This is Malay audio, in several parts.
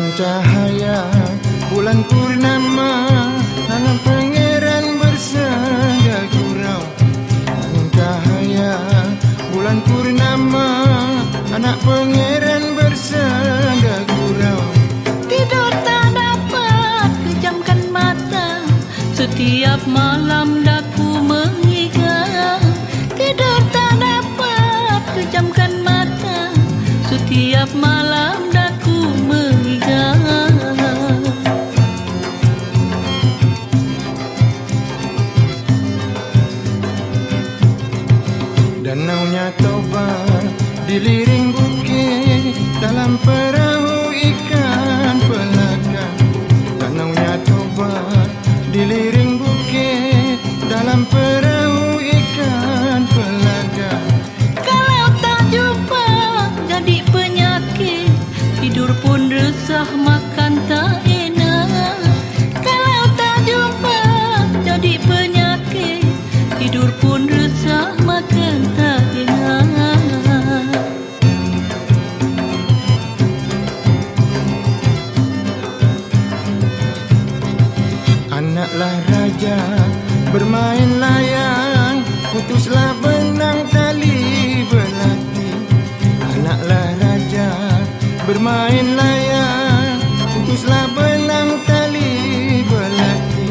Terang cahaya. Bulan purnama Anak pangeran bersangga gurau. Terang cahaya bulan purnama Anak pangeran bersangga gurau. Tidur tak dapat kejamkan mata. Setiap malam daku mengingat. Tidur tak dapat kejamkan mata. Setiap malam daku Danaunya toba diliring bukit Dalam perahu ikan pelaga Danaunya toba diliring bukit Dalam perahu ikan pelaga Kalau tak jumpa jadi penyakit Tidur pun resah makan tak Anaklah raja bermain layang. Putuslah benang tali belati Anaklah raja bermain layang. Putuslah benang tali belati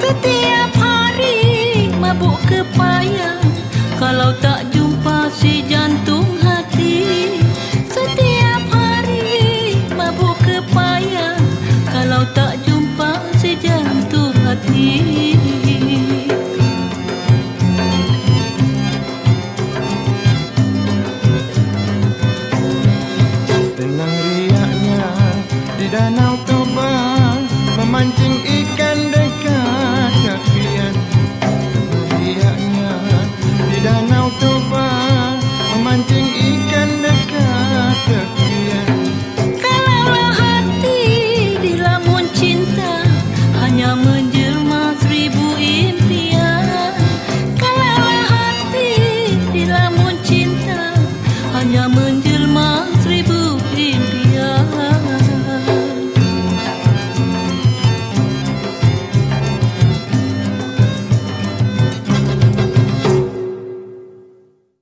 Setiap hari mabuk kepayang. Kalau tak wanting